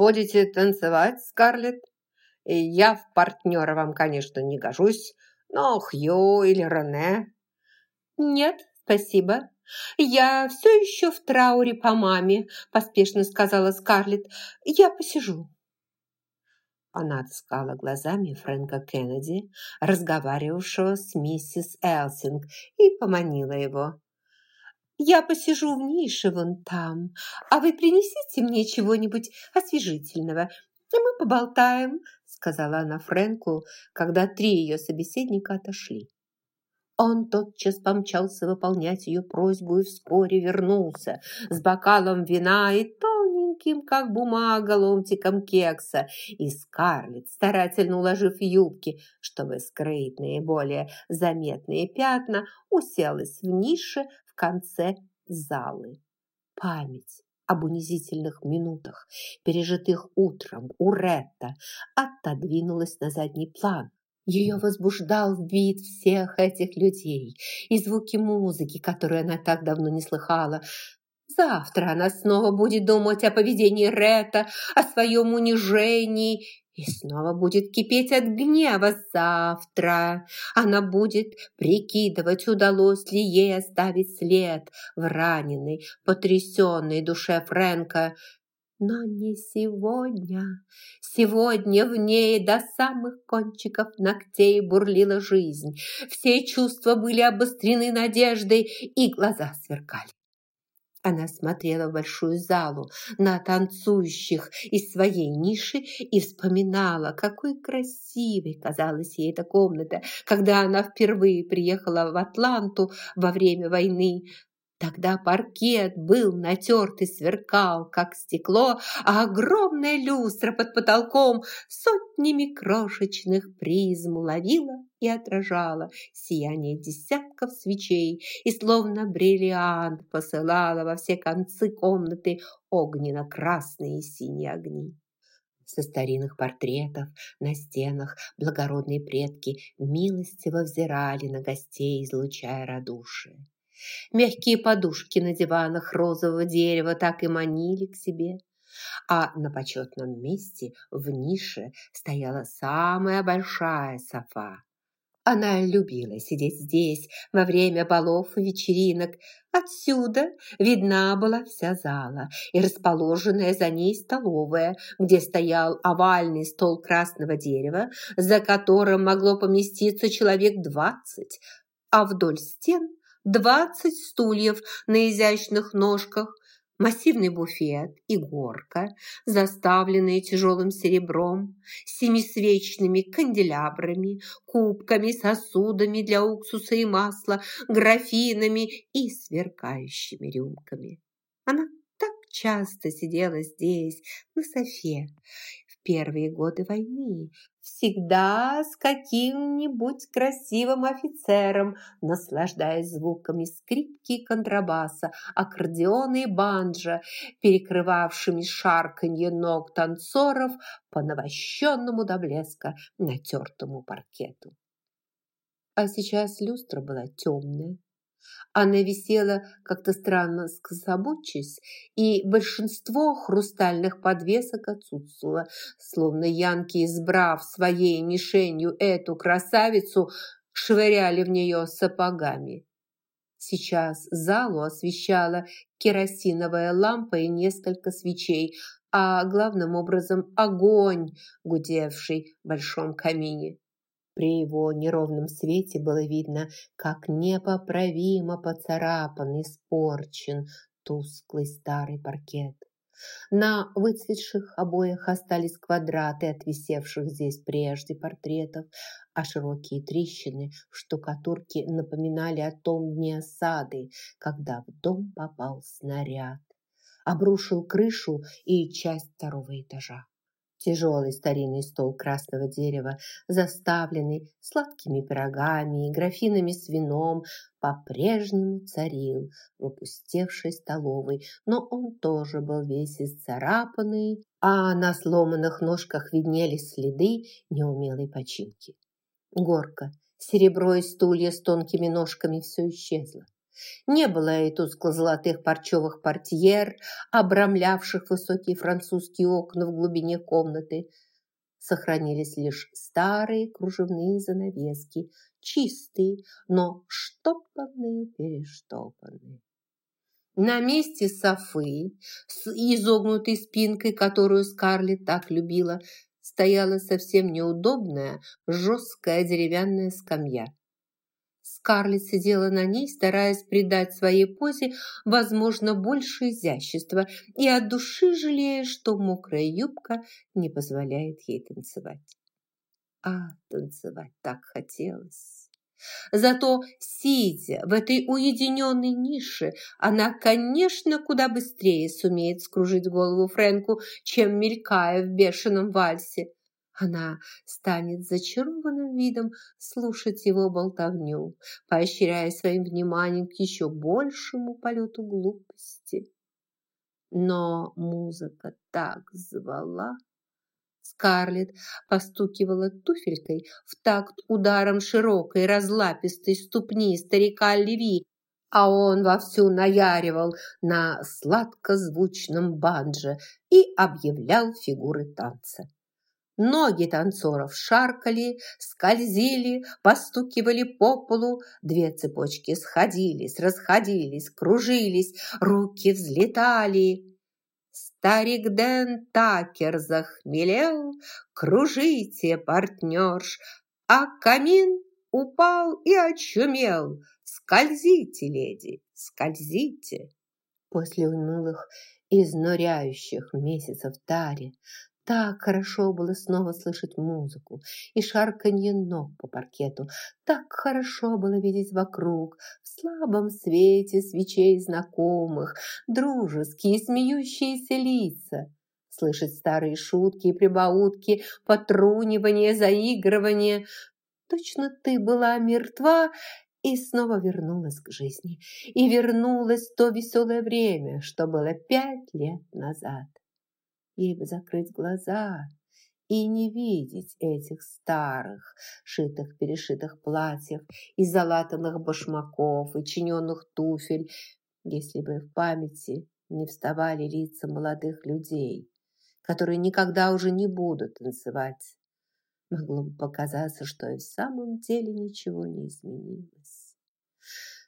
Будете танцевать, Скарлетт? Я в партнера вам, конечно, не гожусь, но Хью или Рене...» «Нет, спасибо. Я все еще в трауре по маме», поспешно сказала Скарлетт. «Я посижу». Она отыскала глазами Фрэнка Кеннеди, разговаривавшего с миссис Элсинг, и поманила его. «Я посижу в нише вон там, а вы принесите мне чего-нибудь освежительного, и мы поболтаем», сказала она Фрэнку, когда три ее собеседника отошли. Он тотчас помчался выполнять ее просьбу и вскоре вернулся с бокалом вина и тоненьким, как бумага, ломтиком кекса. И Скарлетт, старательно уложив юбки, чтобы скрыть наиболее заметные пятна, уселась в нише конце залы. Память об унизительных минутах, пережитых утром у Ретта, отодвинулась на задний план. Ее возбуждал вид всех этих людей и звуки музыки, которую она так давно не слыхала. Завтра она снова будет думать о поведении Ретта, о своем унижении и снова будет кипеть от гнева завтра. Она будет прикидывать, удалось ли ей оставить след в раненой, потрясенной душе Фрэнка. Но не сегодня. Сегодня в ней до самых кончиков ногтей бурлила жизнь. Все чувства были обострены надеждой, и глаза сверкали. Она смотрела в большую залу на танцующих из своей ниши и вспоминала, какой красивой казалась ей эта комната, когда она впервые приехала в Атланту во время войны. Тогда паркет был натерт и сверкал, как стекло, а огромная люстра под потолком сотнями крошечных призм ловила и отражала сияние десятков свечей и словно бриллиант посылала во все концы комнаты огненно-красные и синие огни. Со старинных портретов на стенах благородные предки милостиво взирали на гостей, излучая радушие. Мягкие подушки на диванах розового дерева так и манили к себе. А на почетном месте в нише стояла самая большая софа. Она любила сидеть здесь во время балов и вечеринок. Отсюда видна была вся зала и расположенная за ней столовая, где стоял овальный стол красного дерева, за которым могло поместиться человек двадцать, а вдоль стен двадцать стульев на изящных ножках, массивный буфет и горка, заставленные тяжелым серебром, семисвечными канделябрами, кубками, сосудами для уксуса и масла, графинами и сверкающими рюмками. Она так часто сидела здесь, на софе, первые годы войны, всегда с каким-нибудь красивым офицером, наслаждаясь звуками скрипки и контрабаса, аккордеона и банджа, перекрывавшими шарканье ног танцоров по навощенному до блеска натертому паркету. А сейчас люстра была темная, она висела как-то странно скособочись, и большинство хрустальных подвесок отсутствовало, словно янки, избрав своей мишенью эту красавицу, швыряли в нее сапогами. Сейчас залу освещала керосиновая лампа и несколько свечей, а главным образом огонь, гудевший в большом камине. При его неровном свете было видно, как непоправимо поцарапан и испорчен тусклый старый паркет. На выцветших обоях остались квадраты от висевших здесь прежде портретов, а широкие трещины в штукатурке напоминали о том дне осады, когда в дом попал снаряд, обрушил крышу и часть второго этажа. Тяжелый старинный стол красного дерева, заставленный сладкими пирогами и графинами с вином, по-прежнему царил в опустевшей столовой, но он тоже был весь исцарапанный, а на сломанных ножках виднелись следы неумелой починки. Горка, серебро и стулья с тонкими ножками все исчезло. Не было и тускло-золотых парчевых портьер, обрамлявших высокие французские окна в глубине комнаты. Сохранились лишь старые кружевные занавески, чистые, но штопанные-перештопанные. На месте Софы с изогнутой спинкой, которую Скарлетт так любила, стояла совсем неудобная, жесткая деревянная скамья. Скарлетт сидела на ней, стараясь придать своей позе, возможно, больше изящества, и от души жалея, что мокрая юбка не позволяет ей танцевать. А танцевать так хотелось. Зато, сидя в этой уединенной нише, она, конечно, куда быстрее сумеет скружить голову Фрэнку, чем мелькая в бешеном вальсе. Она станет зачарованным видом слушать его болтовню, поощряя своим вниманием к еще большему полету глупости. Но музыка так звала, Скарлетт постукивала туфелькой в такт ударом широкой разлапистой ступни старика Леви, а он вовсю наяривал на сладкозвучном бандже и объявлял фигуры танца. Ноги танцоров шаркали, скользили, постукивали по полу, две цепочки сходились, расходились, кружились, руки взлетали. Старик Дэн Такер захмелел, кружите, партнерш, а камин упал и очумел. Скользите, леди, скользите. После унылых, изнуряющих месяцев Таре так хорошо было снова слышать музыку и шарканье ног по паркету. Так хорошо было видеть вокруг, в слабом свете свечей знакомых, дружеские смеющиеся лица. Слышать старые шутки и прибаутки, потрунивание, заигрывание. Точно ты была мертва и снова вернулась к жизни. И вернулось то веселое время, что было пять лет назад. Ей бы закрыть глаза и не видеть этих старых, шитых-перешитых платьев и залатанных башмаков и чиненных туфель, если бы в памяти не вставали лица молодых людей, которые никогда уже не будут танцевать. Могло бы показаться, что и в самом деле ничего не изменилось.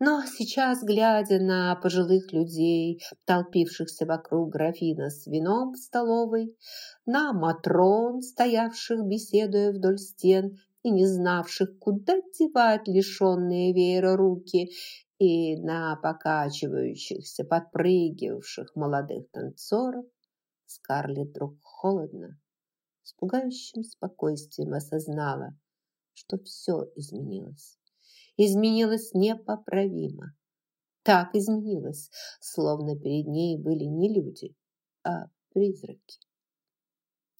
Но сейчас, глядя на пожилых людей, толпившихся вокруг графина с вином в столовой, на матрон, стоявших, беседуя вдоль стен, и не знавших, куда девать лишенные веера руки, и на покачивающихся, подпрыгивавших молодых танцоров, Скарлетт вдруг холодно, с пугающим спокойствием осознала, что все изменилось изменилась непоправимо. Так изменилась, словно перед ней были не люди, а призраки.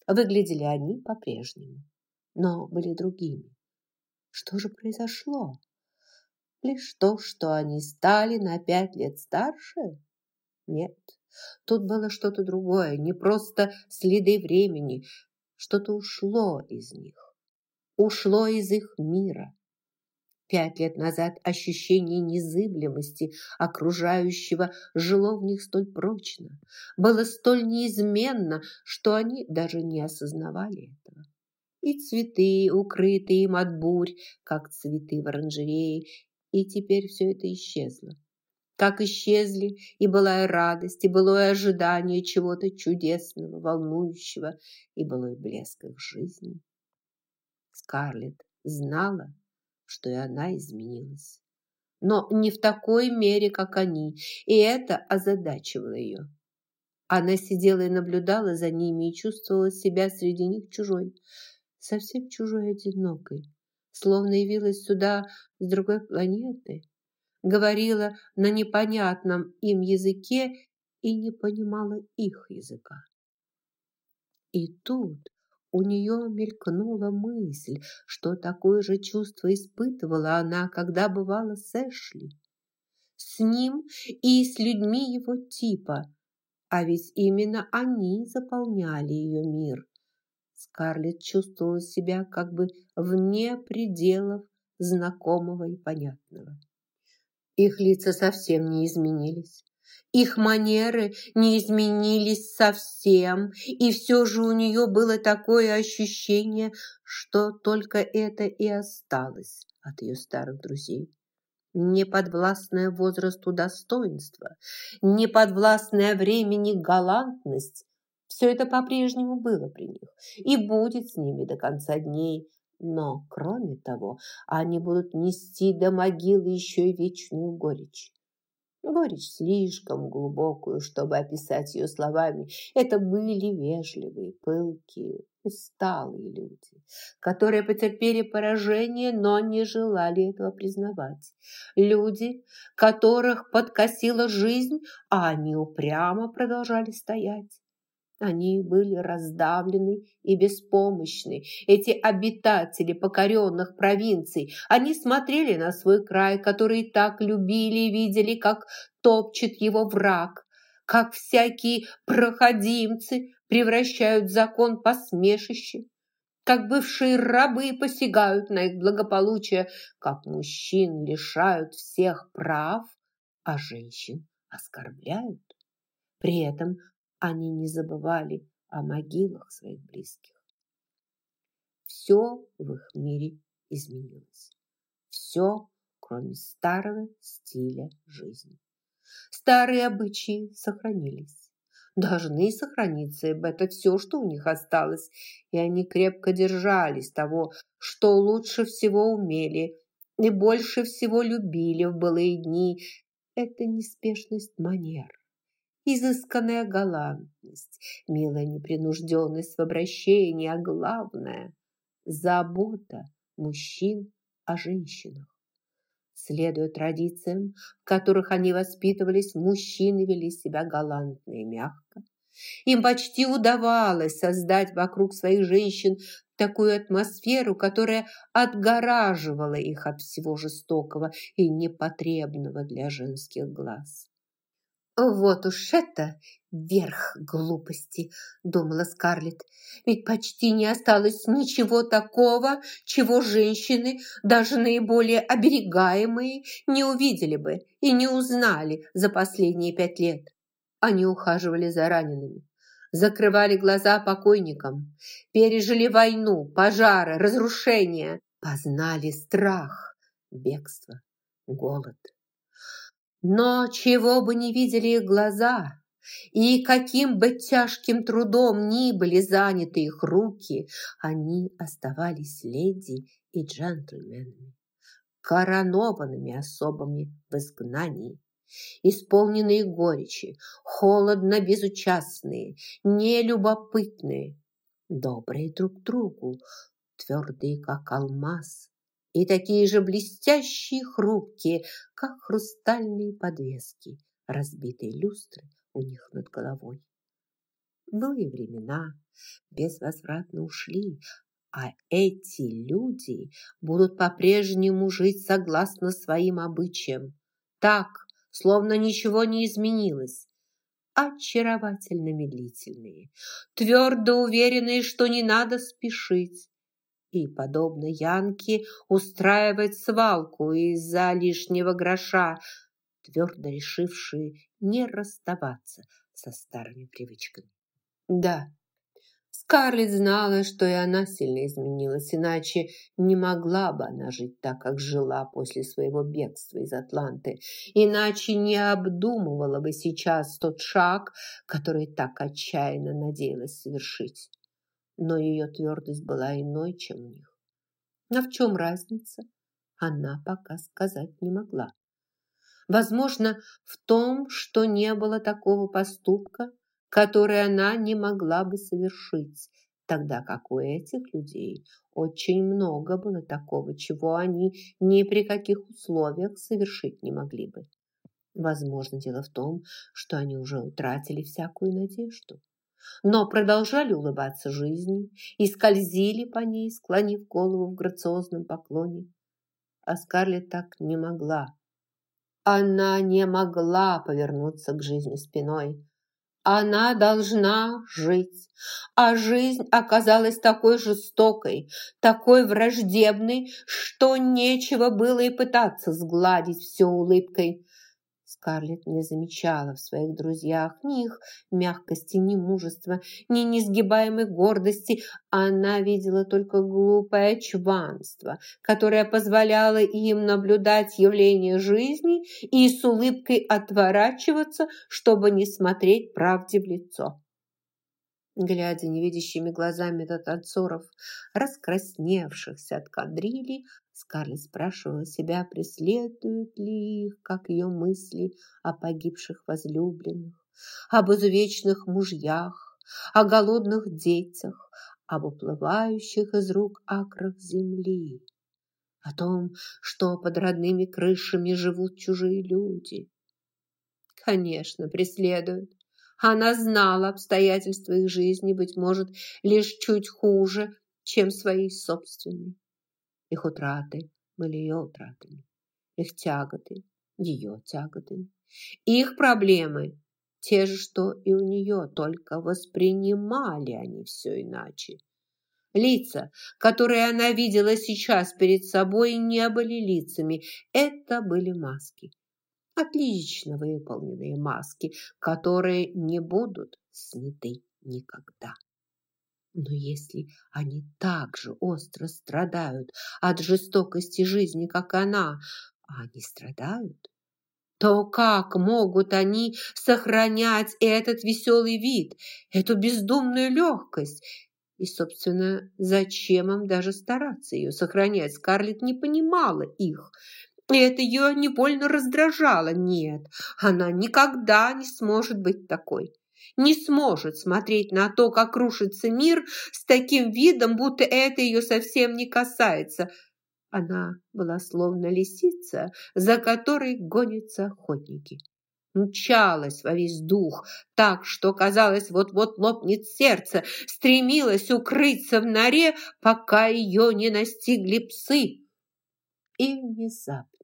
Выглядели они по-прежнему, но были другими. Что же произошло? Лишь то, что они стали на пять лет старше? Нет, тут было что-то другое, не просто следы времени, что-то ушло из них, ушло из их мира. Пять лет назад ощущение незыблемости окружающего жило в них столь прочно, было столь неизменно, что они даже не осознавали этого. И цветы, укрытые им от бурь, как цветы в оранжерее, и теперь все это исчезло. Как исчезли и былая радость, и былое ожидание чего-то чудесного, волнующего, и былой блеск их жизни. Скарлетт знала, что и она изменилась. Но не в такой мере, как они, и это озадачивало ее. Она сидела и наблюдала за ними и чувствовала себя среди них чужой, совсем чужой одинокой, словно явилась сюда с другой планеты, говорила на непонятном им языке и не понимала их языка. И тут у нее мелькнула мысль, что такое же чувство испытывала она, когда бывала с Эшли. С ним и с людьми его типа, а ведь именно они заполняли ее мир. Скарлетт чувствовала себя как бы вне пределов знакомого и понятного. Их лица совсем не изменились. Их манеры не изменились совсем, и все же у нее было такое ощущение, что только это и осталось от ее старых друзей. Неподвластное возрасту достоинство, неподвластное времени галантность – все это по-прежнему было при них и будет с ними до конца дней. Но, кроме того, они будут нести до могилы еще и вечную горечь. Горечь слишком глубокую, чтобы описать ее словами. Это были вежливые, пылкие, усталые люди, которые потерпели поражение, но не желали этого признавать. Люди, которых подкосила жизнь, а они упрямо продолжали стоять. Они были раздавлены и беспомощны. Эти обитатели покоренных провинций, они смотрели на свой край, который так любили и видели, как топчет его враг, как всякие проходимцы превращают закон посмешище, как бывшие рабы посягают на их благополучие, как мужчин лишают всех прав, а женщин оскорбляют. При этом они не забывали о могилах своих близких. Все в их мире изменилось. Все, кроме старого стиля жизни. Старые обычаи сохранились. Должны сохраниться, ибо это все, что у них осталось, и они крепко держались того, что лучше всего умели и больше всего любили в былые дни. Это неспешность манер изысканная галантность, милая непринужденность в обращении, а главное – забота мужчин о женщинах. Следуя традициям, в которых они воспитывались, мужчины вели себя галантно и мягко. Им почти удавалось создать вокруг своих женщин такую атмосферу, которая отгораживала их от всего жестокого и непотребного для женских глаз. «Вот уж это верх глупости», – думала Скарлетт. «Ведь почти не осталось ничего такого, чего женщины, даже наиболее оберегаемые, не увидели бы и не узнали за последние пять лет. Они ухаживали за ранеными, закрывали глаза покойникам, пережили войну, пожары, разрушения, познали страх, бегство, голод». Но чего бы не видели их глаза, и каким бы тяжким трудом ни были заняты их руки, они оставались леди и джентльменами, коронованными особами в изгнании, исполненные горечи, холодно безучастные, нелюбопытные, добрые друг другу, твердые, как алмаз, и такие же блестящие, хрупкие, как хрустальные подвески, разбитые люстры у них над головой. Былые времена безвозвратно ушли, а эти люди будут по-прежнему жить согласно своим обычаям, так, словно ничего не изменилось, очаровательно медлительные, твердо уверенные, что не надо спешить, и, подобно Янке, устраивать свалку из-за лишнего гроша, твердо решившие не расставаться со старыми привычками. Да, Скарлетт знала, что и она сильно изменилась, иначе не могла бы она жить так, как жила после своего бегства из Атланты, иначе не обдумывала бы сейчас тот шаг, который так отчаянно надеялась совершить но ее твердость была иной, чем у них. А в чем разница, она пока сказать не могла. Возможно, в том, что не было такого поступка, который она не могла бы совершить, тогда как у этих людей очень много было такого, чего они ни при каких условиях совершить не могли бы. Возможно, дело в том, что они уже утратили всякую надежду но продолжали улыбаться жизни и скользили по ней, склонив голову в грациозном поклоне. А Скарлетт так не могла. Она не могла повернуться к жизни спиной. Она должна жить. А жизнь оказалась такой жестокой, такой враждебной, что нечего было и пытаться сгладить все улыбкой. Скарлетт не замечала в своих друзьях ни их мягкости, ни мужества, ни несгибаемой гордости. Она видела только глупое чванство, которое позволяло им наблюдать явление жизни и с улыбкой отворачиваться, чтобы не смотреть правде в лицо. Глядя невидящими глазами до танцоров, раскрасневшихся от кадрили, Скарлетт спрашивала себя, преследуют ли их, как ее мысли о погибших возлюбленных, об изувеченных мужьях, о голодных детях, об уплывающих из рук акрах земли, о том, что под родными крышами живут чужие люди. Конечно, преследуют. Она знала обстоятельства их жизни, быть может, лишь чуть хуже, чем свои собственные. Их утраты были ее утратами, их тяготы – ее тяготами. Их проблемы – те же, что и у нее, только воспринимали они все иначе. Лица, которые она видела сейчас перед собой, не были лицами, это были маски. Отлично выполненные маски, которые не будут сняты никогда. Но если они так же остро страдают от жестокости жизни, как она, а они страдают, то как могут они сохранять этот веселый вид, эту бездумную легкость? И, собственно, зачем им даже стараться ее сохранять? Скарлетт не понимала их. И это ее невольно раздражало. Нет, она никогда не сможет быть такой не сможет смотреть на то, как рушится мир с таким видом, будто это ее совсем не касается. Она была словно лисица, за которой гонятся охотники. Мчалась во весь дух, так что, казалось, вот-вот лопнет сердце, стремилась укрыться в норе, пока ее не настигли псы. И внезапно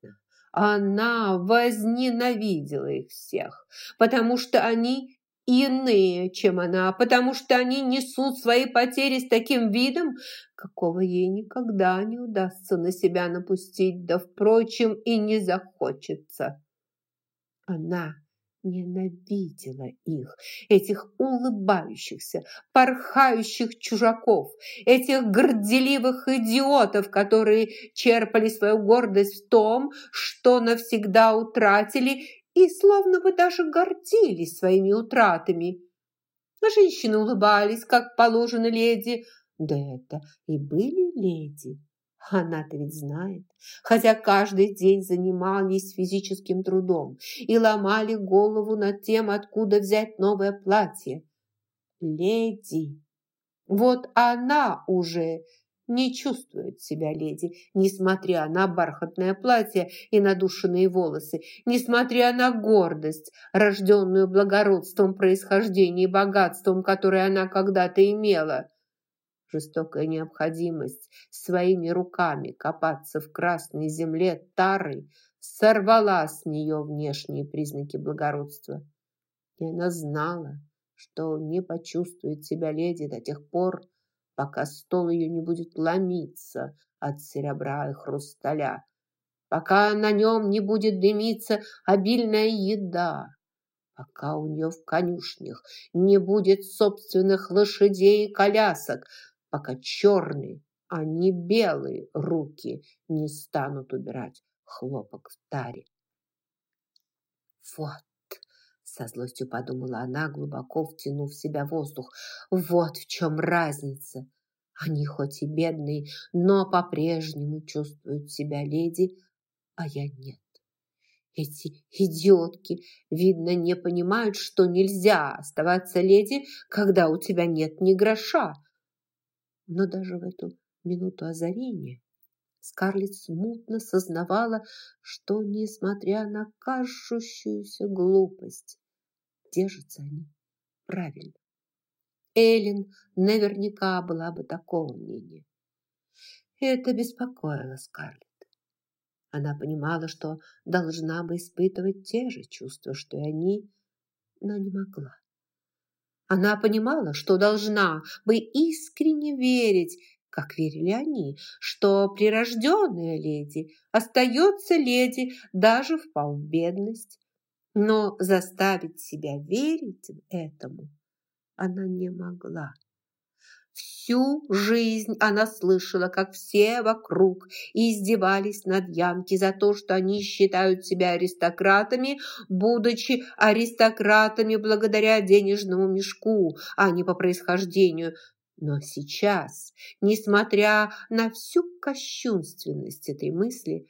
она возненавидела их всех, потому что они иные, чем она, потому что они несут свои потери с таким видом, какого ей никогда не удастся на себя напустить, да, впрочем, и не захочется. Она ненавидела их, этих улыбающихся, порхающих чужаков, этих горделивых идиотов, которые черпали свою гордость в том, что навсегда утратили и словно бы даже гордились своими утратами. Женщины улыбались, как положено леди. Да это и были леди. Она-то ведь знает, хотя каждый день занимались физическим трудом и ломали голову над тем, откуда взять новое платье. Леди. Вот она уже не чувствует себя леди, несмотря на бархатное платье и надушенные волосы, несмотря на гордость, рожденную благородством происхождения и богатством, которое она когда-то имела. Жестокая необходимость своими руками копаться в красной земле тары сорвала с нее внешние признаки благородства. И она знала, что не почувствует себя леди до тех пор, пока стол ее не будет ломиться от серебра и хрусталя, пока на нем не будет дымиться обильная еда, пока у нее в конюшнях не будет собственных лошадей и колясок, пока черные, а не белые руки не станут убирать хлопок в таре. Вот со злостью подумала она, глубоко втянув в себя воздух. Вот в чем разница. Они хоть и бедные, но по-прежнему чувствуют себя леди, а я нет. Эти идиотки, видно, не понимают, что нельзя оставаться леди, когда у тебя нет ни гроша. Но даже в эту минуту озарения Скарлетт смутно сознавала, что, несмотря на кажущуюся глупость, держатся они правильно. Эллен наверняка была бы такого мнения. Это беспокоило Скарлетт. Она понимала, что должна бы испытывать те же чувства, что и они, но не могла. Она понимала, что должна бы искренне верить, как верили они, что прирожденная леди остается леди даже в бедность. Но заставить себя верить этому она не могла. Всю жизнь она слышала, как все вокруг издевались над Янки за то, что они считают себя аристократами, будучи аристократами благодаря денежному мешку, а не по происхождению. Но сейчас, несмотря на всю кощунственность этой мысли,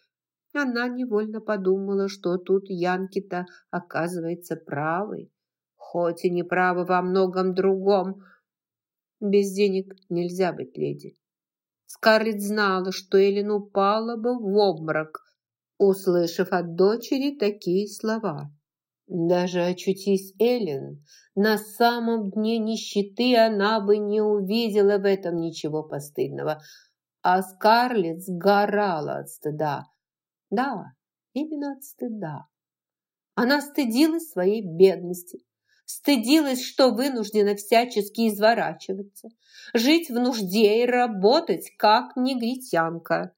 она невольно подумала, что тут Янки-то оказывается правой, хоть и не правы во многом другом. Без денег нельзя быть леди. Скарлетт знала, что Эллен упала бы в обморок, услышав от дочери такие слова. Даже очутись Эллен на самом дне нищеты, она бы не увидела в этом ничего постыдного. А Скарлетт сгорала от стыда. Да, именно от стыда. Она стыдилась своей бедности, стыдилась, что вынуждена всячески изворачиваться, жить в нужде и работать, как негритянка.